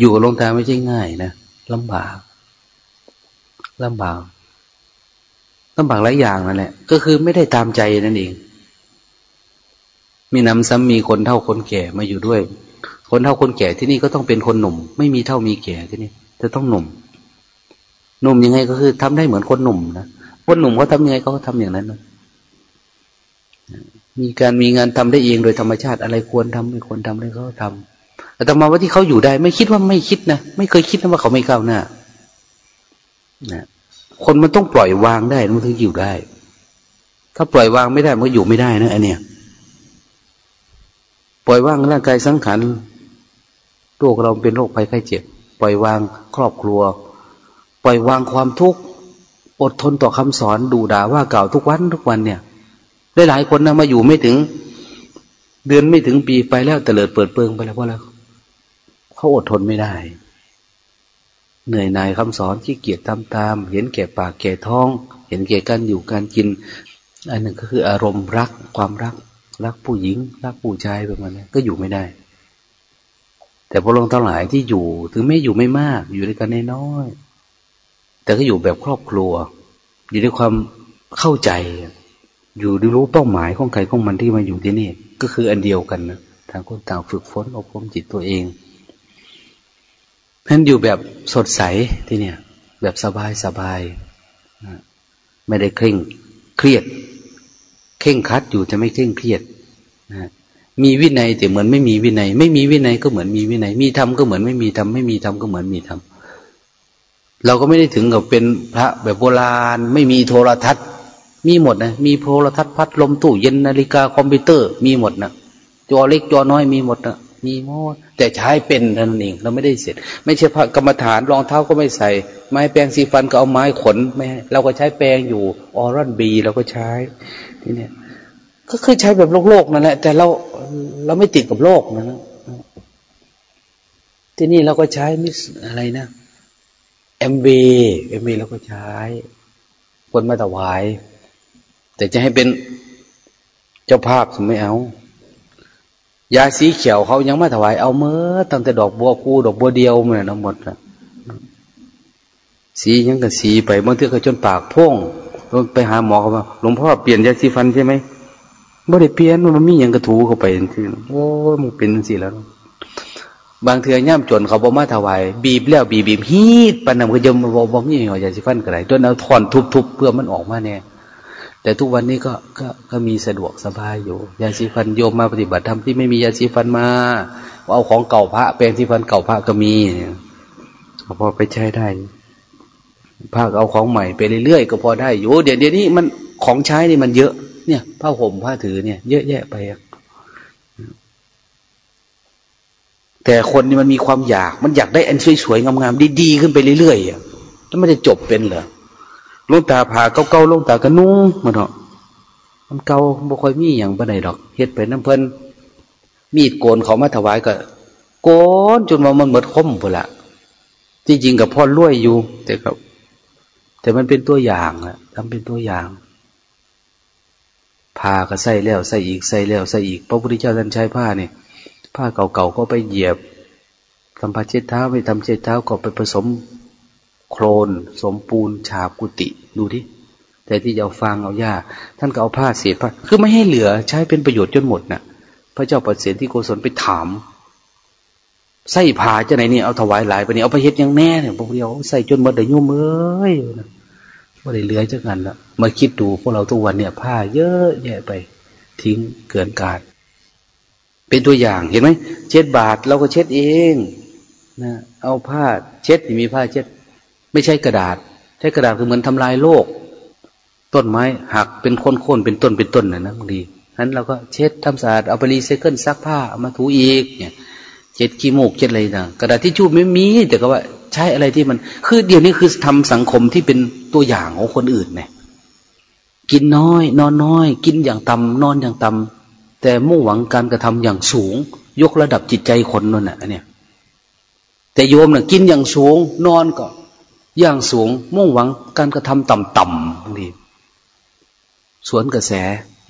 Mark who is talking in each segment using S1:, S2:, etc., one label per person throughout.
S1: อยู่กับหลวงตาไม่ใช่ง่ายนะลำบากลำบากลำบากหลายอย่างนั่นแหละก็คือไม่ได้ตามใจนั่นเอง มีนำซ้ำมีคนเท่าคนแก่มาอยู่ด้วย คนเท่าคนแก่ที่นี่ก็ต้องเป็นคนหนุ่ม ไม่มีเท่ามีแก่ที่นี่จะต้องหนุ่ม หนุ่มยังไงก็คือทำได้เหมือนคนหนุ่มนะคนหนุ่มเขาทำยังไงเขาก็ทำอย่างนั้นนะมีการมีงานทำได้เองโดยธรรมชาติอะไรควรทำไม่ควรทำอะไรเขาทำ แต่ต่อมาว่าที่เขาอยู่ได้ ไม่คิดว่าไม่คิดนะไม่เคยคิดนะว่าเขาไม่ก้าวหน้านะคนมันต้องปล่อยวางได้มันถึงอยู่ได้ ถ้าปล่อยวางไม่ได้มันก็อยู่ไม่ได้นะอันเนี้ยปล่อยวางร่างกายสังขารโรคเราเป็นโรคภัยไข้เจ็บ ปล่อยวางครอบครัว ปล่อยวางความทุกข์อดทนต่อคำสอนดูด่าว่าเก่าทุกวันทุกวันเนี่ยได้หลายคนนะมาอยู่ไม่ถึง เดือนไม่ถึงปีไปแล้วเตลิดเปิดเปิงไปแล้วเพราะอะไร เขาอดทนไม่ได้ เหนื่อยหน่ายคำสอนที่เกียจทำตาม เห็นแก่ปากแก่ท้อง เห็นแก่การอยู่การกิน อันหนึ่งก็คืออารมณ์รักความรัก รักผู้หญิง รักผู้ชายประมาณนี้ก็อยู่ไม่ได้ แต่พวกเราทั้งหลายที่อยู่ ถึงไม่อยู่ไม่มาก อยู่ด้วยกันน้อยแต่ก็อยู่แบบครอบครัว อยู่ด้วยความเข้าใจ อยู่ดูรู้เป้าหมายของใครของมันที่มาอยู่ที่นี่ ก็คืออันเดียวกันนะทางคนต่างฝึกฝนอบรมจิตตัวเอง นั้นอยู่แบบสดใสที่เนี่ย แบบสบายสบายไม่ได้เคร่งเครียดเข่งคัดอยู่จะไม่เคร่งเครียดนะมีวินัยแต่เหมือนไม่มีวินัย ไม่มีวินัยก็เหมือนมีวินัย มีธรรมก็เหมือนไม่มีธรรมไม่มีธรรมก็เหมือนมีธรรมเราก็ไม่ได้ถึงกับเป็นพระแบบโบราณ ไม่มีโทรทัศน์ มีหมดนะมีโทรทัศน์พัดลมตู้เย็นนาฬิกาคอมพิวเตอร์มีหมดนะจอเล็กจอน้อยมีหมดนะ มีหมดแต่ใช้เป็นนั่นเองเราไม่ได้เสร็จ ไม่ใช่พระกรรมฐานรองเท้าก็ไม่ใส่ ไม้แปรงสีฟันก็เอาไม้ขนไม่เราก็ใช้แปรงอยู่ออรันบีเราก็ใช้ที่เนี่ยก็คือใช้แบบโลกโลกนั่นแหละ แต่เราเราไม่ติดกับโลกนะที่นี่เราก็ใช้มิสอะไรนะเอ็มบีเอ็มบีเราก็ใช้ คนมาถวาย แต่จะให้เป็นเจ้าภาพผมไม่เอา ยาสีเขียวเขายังไม่ถวายเอาเมื่อตั้งแต่ดอกบัวคู่ดอกบัวเดียวมันทั้งหมดนะสียังกับสีไปบางทีเขาจนปากพ่งไปหาหมอเขาว่าหลวงพ่อเปลี่ยนยาสีฟันใช่ไหมบ่ได้เปลี่ยนมันมีอย่างกระถูเข้าไปทีโอ้มันเป็นสิแล้ว บางเทือย่ำจนเขาบอกมาถวาย บีบแล้วบีบบีบฮีดปันนำก็ยมบอกบอกนี่ยาสีฟันกระไรด้วยเอาถอนทุบๆเพื่อมันออกมาเนี่ย แต่ทุกวันนี้ก็ก็ก็มีสะดวกสบายอยู่ ยาสีฟันโยมมาปฏิบัติธรรมที่ไม่มียาสีฟันมาเอาของเก่าพระแปลงสีฟันเก่าพระก็มีพอไปใช้ได้พระเอาของใหม่ไปเรื่อยๆก็พอได้อยู่เดี๋ยวเดี๋ยวนี้มันของใช้นี่มันเยอะ เนี่ยผ้าห่มผ้าถือเนี่ย เยอะแยะไปแต่คนนี่มันมีความอยาก มันอยากได้อันสวยๆงามๆดีๆขึ้นไปเรื่อยๆแล้วมันจะจบเป็นเหรอ ลุงตาผ่าเก่าๆลุงตากระนุ่งมันเถอะมันเก่าบ่ค่อยมีอย่างปานใดดอกเฮ็ดไปน้ำเพิ่นมีดโกนเขามาถวายก็โกนจนว่ามันหมดคมพุ่นละที่จริงกับพ่อรวยอยู่ แต่กับแต่มันเป็นตัวอย่างอะทำเป็นตัวอย่างผ้าก็ใส่แล้วใส่อีกใส่แล้วใส่อีกพระพุทธเจ้าท่านใช้ผ้าเนี่ยผ้าเก่าๆก็ไปเหยียบทำผ้าเช็ดเท้าไปทำเช็ดเท้าก็ไปผสม โครน สมปูน ฉาบกุฏิดูดิแต่ที่จะเอาฟางเอาหญ้าท่านก็เอาผ้าเศษผ้าคือไม่ให้เหลือใช้เป็นประโยชน์จนหมดนะ่ะ พระเจ้าปเสนที่โกศลไปถามใส่ผ้าจะไหนนี่เอาถวายหลายไปนี่เอาไปเฮ็ดยังแน่เนี่ยพวกเดียวใส่จนหมดเดี๋ยวยุ่มเอ้ยว่าได้เหลือจังกันละมาคิดดูพวกเราทุกวันเนี่ยผ้าเยอะแยะไป ทิ้งเกินกาดเป็นตัวอย่างเห็นไหมเช็ดบาทเราก็เช็ดเองนะเอาผ้าเช็ดมีผ้าเช็ด ไม่ใช่กระดาษ ใช้กระดาษคือเหมือนทำลายโลก ต้นไม้หักเป็นโค่นๆเป็นต้นเป็นต้นนะนะบางทีนั้นเราก็เช็ดทำสะอาดเอาไปรีไซเคิลซักผ้าเอามาถูอีกเนี่ยเช็ดขี้มูกเช็ดอะไรต่างกระดาษที่ชูไม่มี แต่ก็ว่าใช้อะไรที่มัน คือเดี๋ยวนี้คือทำสังคมที่เป็นตัวอย่างของคนอื่นเนี่ยกินน้อย นอนน้อย กินอย่างต่ำนอนอย่างต่ำแต่มุ่งหวังการกระทำอย่างสูง ยกระดับจิตใจคนนั่นแหละเนี่ยแต่โยมเนี่ยกินอย่างสูง นอนก็ อย่างสูงมุ่งหวังการกระทำต่ำๆบางทีสวนกระแส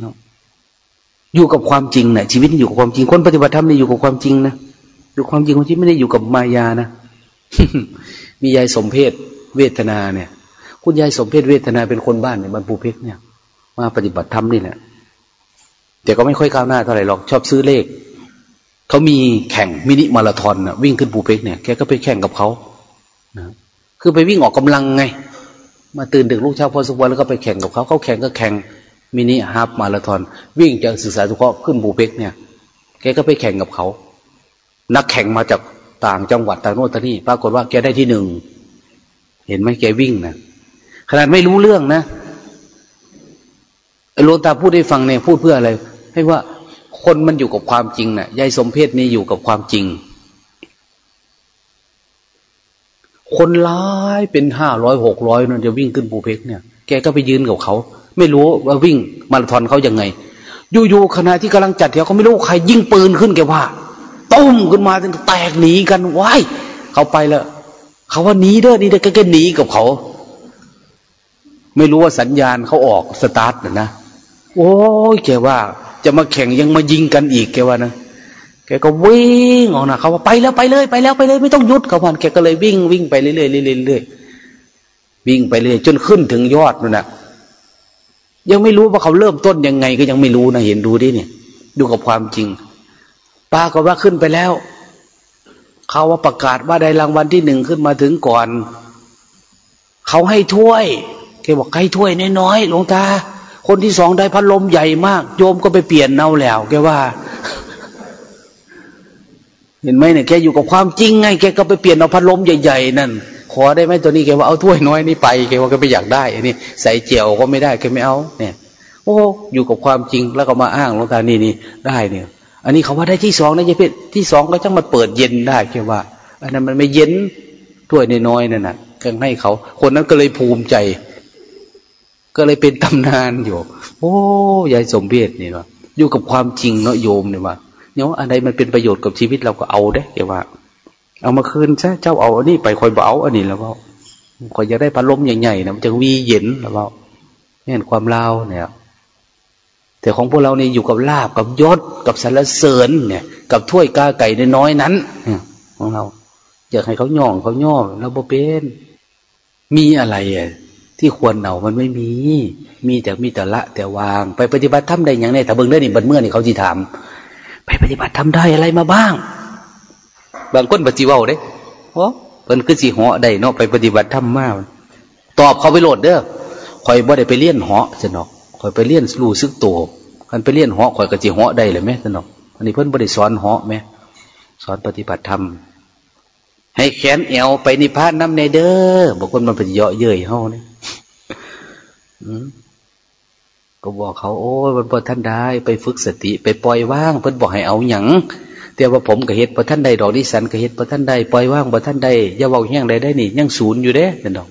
S1: เนาะอยู่กับความจริงนะชีวิตอยู่กับความจริง คนปฏิบัติธรรมนี่อยู่กับความจริงนะอยู่ความจริงของชีวิตไม่ได้อยู่กับมายานะมียายสมเพศเวทนาเนี่ย คุณยายสมเพศเวทนาเป็นคนบ้านเนี่ยบรรพูเพกเนี่ย มาปฏิบัติธรรมนี่แหละแต่ก็ไม่ค่อยก้าวหน้าเท่าไหร่หรอกชอบซื้อเลขเขามีแข่งมินิมาราธอนนะวิ่งขึ้นภูเพกเนี่ยแกก็ไปแข่งกับเขานะ คือไปวิ่งออกกำลังไง มาตื่นดึกลูกเช้าพอสุวรรณแล้วก็ไปแข่งกับเขาเขาแข่งก็แข่งมินิฮาฟมาราธอนวิ่งจากศึกษาสุขขึ้นภูเพกเนี่ย แกก็ไปแข่งกับเขา นักแข่งมาจากต่างจังหวัดต่างโน่นต่างนี่ปรากฏว่าแกได้ที่หนึ่งเห็นไหมแกวิ่งนะขนาดไม่รู้เรื่องนะโลตาพูดให้ฟังเนี่ยพูดเพื่ออะไร ให้ว่าคนมันอยู่กับความจริงนะ่ะยายสมเพศนี่อยู่กับความจริง คนร้ายเป็นห้าร้อยหกร้อยนั่นจะวิ่งขึ้นภูเพกเนี่ย แกก็ไปยืนกับเขา ไม่รู้ว่าวิ่งมาราธอนเขายังไง อยู่ๆขณะที่กำลังจัดแถวเขาไม่รู้ใครยิงปืนขึ้นแกว่าต้มขึ้นมาจนแตกหนีกันว้ายเขาไปแล้วเขาว่าหนีเด้อนี่เด้อก็หนีกับเขา ไม่รู้ว่าสัญญาณเขาออกสตาร์ทนะโอ้ยแกว่า จะมาแข่งยังมายิงกันอีกแกว่านะ แกก็วิ่งออกนะเขาว่าไปแล้วไปเลยไปแล้วไปเลย ไม่ต้องหยุดเขาพันแกก็เลยวิ่งวิ่งไปเรื่อยๆเรื่อยๆวิ่งไปเรื่อยจนขึ้นถึงยอดนั่นนะยังไม่รู้ว่าเขาเริ่มต้นยังไงก็ยังไม่รู้นะเห็นดูดิเนี่ย ดูกับความจริงป้าก็ว่าขึ้นไปแล้ว เขาว่าประกาศว่าได้รางวัลที่หนึ่งขึ้นมาถึงก่อน เขาให้ถ้วยแกบอกให้ถ้วยน้อยๆหลวงตาคนที่สองได้พัดลมใหญ่มาก โยมก็ไปเปลี่ยนเนาแล้วแกว่า เห็นไหมเนี่ยแกอยู่กับความจริงไงแกก็ไปเปลี่ยนเอาพัดลมใหญ่ๆนั่นขอได้ไหมตัวนี้แกว่าเอาถ้วยน้อยนี่ไปแกว่าแกไม่อยากได้อันนี้ใส่เจียวก็ไม่ได้แกไม่เอา เนี่ย โอ้อยู่กับความจริงแล้วก็มาอ้างหลวงตานี่นี่ได้เนี่ย อันนี้เขาว่าได้ที่สองนะยายเพชรที่สองก็จังมาเปิดเย็นได้แกว่า อันนั้นมันไม่เย็นถ้วยน้อยๆนั่นน่ะก็ให้เขา คนนั้นก็เลยภูมิใจ ก็เลยเป็นตำนานอยู่ โอ้ยายสมเบียนี่เนาะอยู่กับความจริงเนาะโยมเนี่ยว่า เนี่ยอะไรมันเป็นประโยชน์กับชีวิตเราก็เอาเด้เดี๋ยวว่า เอามาคืนใช่เจ้าเอาอันนี้ไปคอยเบาอันนี้แล้วว่าคอยจะได้พัดลมใหญ่ๆนะมันจะวีเย็นแล้วว่าเนี่ยความเล่าเนี่ยแต่ของพวกเราเนี่ยอยู่กับลาบกับยศกับสรรเสริญเนี่ย กับถ้วยกาไก่น้อยนั้นของเราอยากให้เขาย่องเขาย่อเราบ่เป็นมีอะไรอะที่ควรเอามันไม่มี มีแต่มีแต่ละ แต่วาง ไปปฏิบัติทำได้อย่างไรแต่เบิ่งได้นี่บัดเมื่อนี่เขาจีถาม ไปปฏิบัติทำได้อะไรมาบ้าง บางคนปฏิวัติเด้โอ้เพิ่นคือสีเหาะได้เนาะไปปฏิบัติทำมากตอบเขาไปโหลดเด้อคอยบ่ได้ไปเลี้ยนเหาะสนอกคอยไปเลี้ยนรู้ซึกตัวกันไปเลี้ยนเหาะคอยกระจีเหาะได้เลยไหมสนอกอันนี้เพิ่นบ่ได้สอนเหาะไหมสอนปฏิบัติธรรมให้แขนเอวไปนิพพานน้ำในเด้อบางคนมันเป็นเยาะเย้ยเฮาเนี่ย ก็บอกเขาโอ้ยมันพอท่านได้ไปฝึกสติ ไปปล่อยว่างเพิ่นบอกให้เอาหยังแต่ว่าผมก็เฮ็ดพอท่านใดดอกดิสันก็เฮ็ดพอท่านใดปล่อยว่างพอท่านใดอย่าเบาแห้งใดได้นี่ยังศูนย์อยู่เด้เดอก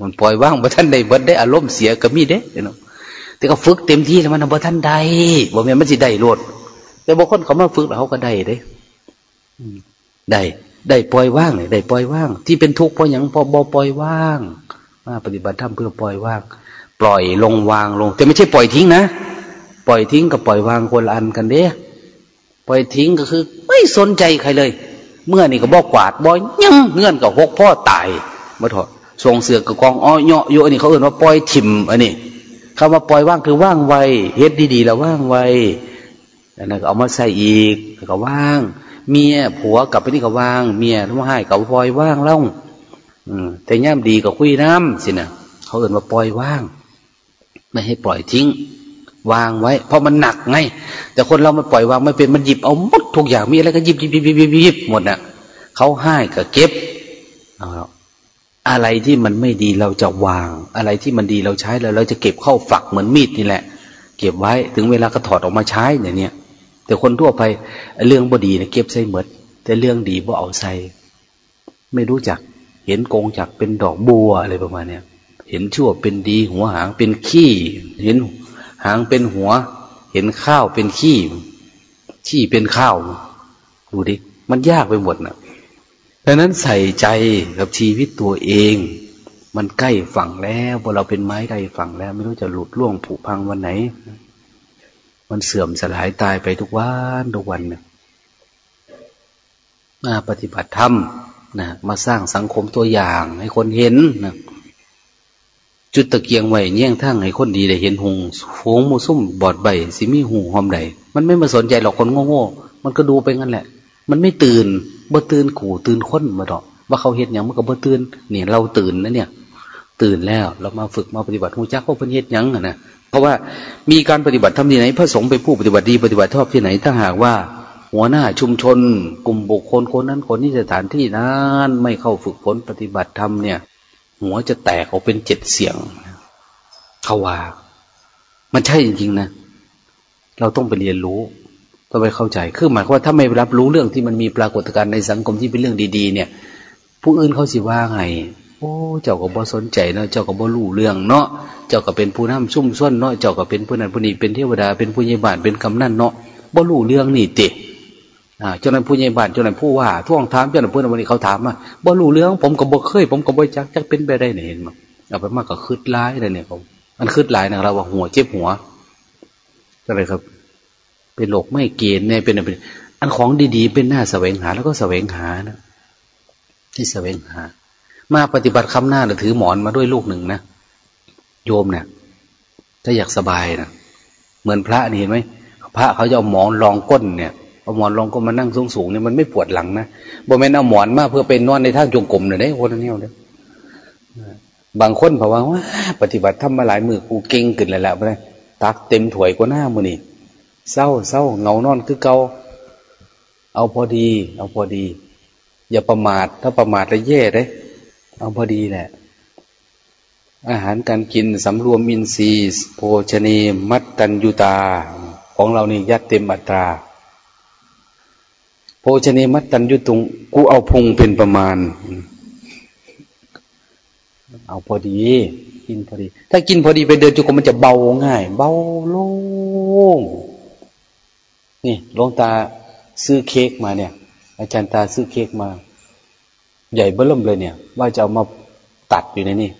S1: มันปล่อยว่างพอท่านใดเบิดได้อารมณ์เสียก็มีเด้เดอกแต่ก็ฝึกเต็มที่แล้วมันพอท่านใดบ่แม่นมันสิได้รดแต่บางคนเขามาฝึกแล้วเขาก็ได้เด้ได้ได้ปล่อยว่างเลยได้ปล่อยว่าง ที่เป็นทุกข์เพราะอย่างพอบ่ปล่อยว่างมาปฏิบัติธรรมเพื่อปล่อยว่าง ปล่อยลงวางลง แต่ไม่ใช่ปล่อยทิ้งนะ ปล่อยทิ้งกับปล่อยวางคนละอันกันเด้ปล่อยทิ้งก็คือ ไม่สนใจใครเลย เมื่อนี่ก็บอกกวาดบอยยังเงื่อนกับหกพ่อตายมาถอดทรงเสือกับกองอ้อยเยอะนี่เขาเอ่นว่าปล่อยถิ่มอันนี้คำว่าปล่อยว่างคือว่างไวเฮ็ดดีๆแล้วว่างไวอันนั้นก็เอามาใส่อีกก็ว่าง เมียผัวกลับไปนี่ก็ว่าง เมียร้องไห้กับปล่อยว่างเล่าแต่ย่ามดีก็คุยน้ำสินะเขาเอ่นว่าปล่อยว่าง ไม่ให้ปล่อยทิ้ง วางไว้ เพราะมันหนักไง แต่คนเรามันปล่อยวางไม่เป็นมันหยิบเอาหมดทุกอย่างมีอะไรก็หยิบหยิบหยิบหยิบหยิบหมดน่ะเขาให้ก็เก็บอะไรที่มันไม่ดีเราจะวาง อะไรที่มันดีเราใช้แล้ว เราจะเก็บเข้าฝักเหมือนมีดนี่แหละ เก็บไว้ถึงเวลาก็ถอดออกมาใช้อย่างเนี้ยแต่คนทั่วไปเรื่องบดีเนี่ยเก็บใส่หมดแต่เรื่องดีบ่เอาใส่ไม่รู้จักเห็นกงจักเป็นดอกบัวอะไรประมาณเนี้ย เห็นชั่วเป็นดี หัวหางเป็นขี้ เห็นหางเป็นหัว เห็นข้าวเป็นขี้ ขี้เป็นข้าว ดูดิ มันยากไปหมดนะดังนั้นใส่ใจกับชีวิตตัวเอง มันใกล้ฝั่งแล้วพอเราเป็นไม้ใกล้ฝั่งแล้ว ไม่รู้จะหลุดล่วงผุพังวันไหน มันเสื่อมสลายตายไปทุกวันทุกวันเนี่ยมาปฏิบัติธรรมนะมาสร้างสังคมตัวอย่างให้คนเห็นนะ จุดตะเกียงไว้เงี้ยงทั้งให้คนดีได้เห็นหงฟูงมูซุ่มบอดใบสิมีหูหอมใดมันไม่มาสนใจหรอกคนโง่ๆมันก็ดูไปงั้นแหละ มันไม่ตื่นบ่ตื่นขู่ตื่นค้นมาดอก ว่าเขาเห็นอย่างมันก็บ่ตื่นเนี่ยเราตื่นนะเนี่ย ตื่นแล้วเรามาฝึกมาปฏิบัติหูจักว่าเพิ่นเฮ็ดยังนะเพราะว่ามีการปฏิบัติทำที่ไหนพระสงฆ์เป็นผู้ปฏิบัติดีปฏิบัติชอบที่ไหนถ้าหากว่า หัวหน้าชุมชน กลุ่มบุคคลคนนั้นคนนี้สถานที่นั้นไม่เข้าฝึกฝนปฏิบัติธรรมเนี่ย หัวจะแตกออกเป็นเจ็ดเสียงเขาว่า มันใช่จริงๆนะ เราต้องไปเรียนรู้ ต้องไปเข้าใจ คือหมายความว่าถ้าไม่รับรู้เรื่องที่มันมีปรากฏการณ์ในสังคมที่เป็นเรื่องดี ๆ เนี่ย ผู้อื่นเขาสิว่าไง โอ้ เจ้าก็บ่สนใจเนาะ เจ้าก็บ่รู้เรื่องเนาะ เจ้าก็เป็นผู้นำซุ่มซ่นเนาะ เจ้าก็เป็นผู้นั้นผู้นี้ เป็นเทวดา เป็นผู้ใหญ่บ้าน เป็นกำนันเนาะ บ่รู้เรื่องนี่ติอ่า เจ้านั้นผู้ใหญ่บ้านเจ้านั้นผู้ว่าท่วงถามเจ้านั้นผู้นั้นวันนี้เขาถามมาบ่รู้เรื่องผมก็บ่เคย ผมก็บ่จักจักเป็นไปได้ไหนเห็นมั้ยเอาไปมากก็คืดร้ายเลยเนี่ยผมมันคืดหลายนะเราว่าหัวเจ็บหัวอะไรครับ เป็นโรคไม่เกณฑ์เนี่ยเป็นอะไรอันของดีๆ เป็นหน้าแสวงหา แล้วก็แสวงหานะที่แสวงหา มาปฏิบัติคำหน้าหรือถือหมอนมาด้วยลูกหนึ่งนะโยมเนะี่ยถ้าอยากสบายนะเหมือนพระนี่เห็นไหมพระเขาจะเอาหมอนรองก้นเนี่ย เอาหมอนรองก้นมานั่งสูงสูงเนี่ยมันไม่ปวดหลังนะบ่แม่นเอาหมอนมาเพื่อเป็นนอนในท่าจงกรมเนี่ยได้คนนี้เนี่ยบางคนบอกว่าว่าปฏิบัติทำมาหลายมือกูเก่งขึ้นแล้วแหละไปตักเต็มถ้วยกว่าหน้ามือนี่เศร้าเศร้าเงานอนคือเกาเอาพอดี เอาพอดี อย่าประมาทถ้าประมาทแล้วแย่เลยเอาพอดีแหละอาหารการกินสำรวมมินทรีย์โภชเนมัตตัญยุตา ของเรานี่ยัดเต็มอัตรา โภชเนมัตตัญยุตุงกูเอาพุงเป็นประมาณ เอาพอดี กินพอดี ถ้ากินพอดีไปเดินจุกมันจะเบาง่าย เบาโล่งนี่ลงตาซื้อเค้กมาเนี่ย อาจารย์ตาซื้อเค้กมา ใหญ่เบิ่มเลยเนี่ย ว่าจะเอามาตัดอยู่ในนี่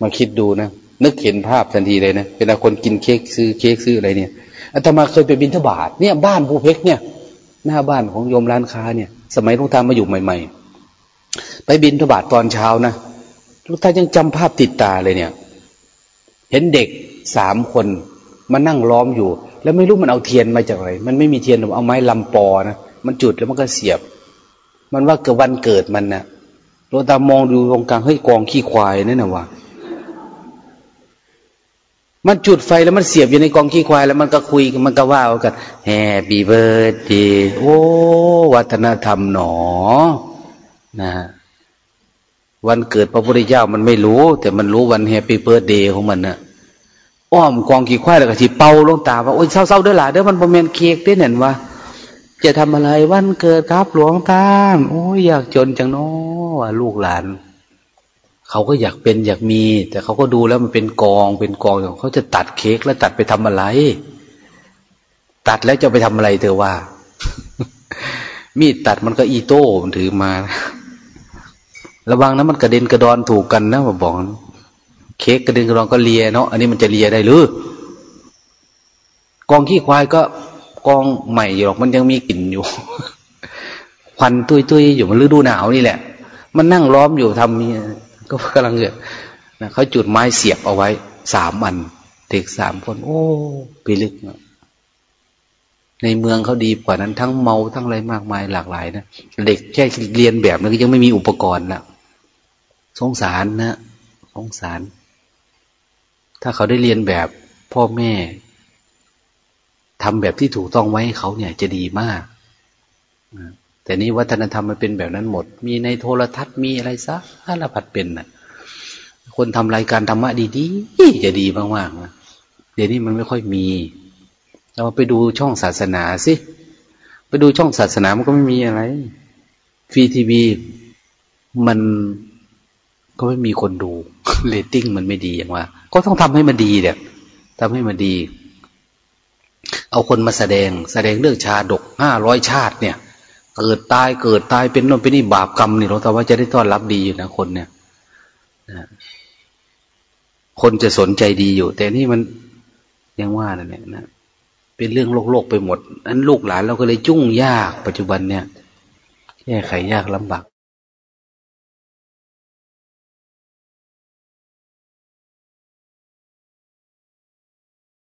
S1: มาคิดดูนะ นึกเห็นภาพทันทีเลยนะเวลาคนกินเค้กซื้อเค้กซื้ออะไรเนี่ยอาตมาเคยไปบินทบาทเนี่ย บ้านภูเพกเนี่ย หน้าบ้านของโยมร้านค้าเนี่ย สมัยลวงตามาอยู่ใหม่ ๆ ไปบินทบาทตอนเช้านะลูกตายังจำภาพติดตาเลยเนี่ย เห็นเด็กสามคนมานั่งล้อมอยู่ แล้วไม่รู้มันเอาเทียนมาจากไหนมันไม่มีเทียนเอาไม้ลำปอนะมันจุดแล้วมันก็เสียบ มันว่าเกิดวันเกิดมันนะ่ะลูกตามองดูตรงกลางเฮ้ยกองขี้ควายนั่นนะวะ มันจุดไฟแล้วมันเสียบอยู่ในกองขี้ควาย แล้วมันก็คุยมันก็ว่ากัน Happy Birthday โอ้วัฒนธรรมหนอ นะวันเกิดพระพุทธเจ้ามันไม่รู้ แต่มันรู้วัน Happy Birthday ของมันนะอ้อมกองขี้ควายแล้วก็ทีเป่าลงตาว่าโอ้ยเศร้าๆเด้อหล่ะเด้อมันประเมนเค้กได้เห็นว่าจะทำอะไรวันเกิดครับหลวงตาโอ้ยอยากจนจังเน้อลูกหลาน เขาก็อยากเป็นอยากมี แต่เขาก็ดูแล้วมันเป็นกองเป็นกองเขาจะตัดเค้กแล้วตัดไปทำอะไร ตัดแล้วจะไปทำอะไรเธอว่า มีดตัดมันก็อีโต้มันถือมา ระวังนะมันกระเด็นกระดอนถูกกันนะมาบอกเค้กกระเด็นกระดอนก็เลียเนาะอันนี้มันจะเลียได้หรือกองขี้ควายก็กองใหม่อยู่หรอกมันยังมีกลิ่นอยู่ควันตุยตุยอยู่มันฤดูหนาวนี่แหละ มันนั่งล้อมอยู่ทำนี่ ก็กำลังเกิดนะเขาจุดไม้เสียบเอาไว้สามอันเด็กสามคน โอ้ไปลึกในเมืองเขาดีกว่านั้นทั้งเมาทั้งอะไรมากมายหลากหลายนะเด็กแค่เรียนแบบนั้นก็ยังไม่มีอุปกรณ์นะสงสารนะสงสาร ถ้าเขาได้เรียนแบบพ่อแม่ทำแบบที่ถูกต้องไว้เขาเนี่ยจะดีมาก แต่นี้วัฒนธรรมมันเป็นแบบนั้นหมด มีในโทรทัศน์มีอะไรซะถ้าละพัดเป็นนะคนทำรายการธรรมะดีๆจะดีมากๆนะเดี๋ยวนี้มันไม่ค่อยมี เราไปดูช่องศาสนาสิไปดูช่องศาสนามันก็ไม่มีอะไรฟรีทีวีมันก็ไม่มีคนดูเรตติ้งมันไม่ดีอย่างว่า ก็ต้องทำให้มันดีเนี่ยทำให้มันดี เอาคนมาแสดง แสดงเรื่องชาดกห้าร้อยชาติเนี่ย เกิดตายเกิดตายเป็นน่นเป็นนี่บาปกรรมนี่เราแต่ว่าจะได้ต้อนรับดีอยู่นะคนเนี่ยคนจะสนใจดีอยู่ แต่นี่มันยังว่านั่นแหละนะเป็นเรื่องโลกโลกไปหมดนั้นลูกหลานเราก็เลยจุ้งยากปัจจุบันเนี่ยแก้ไขยากลำบาก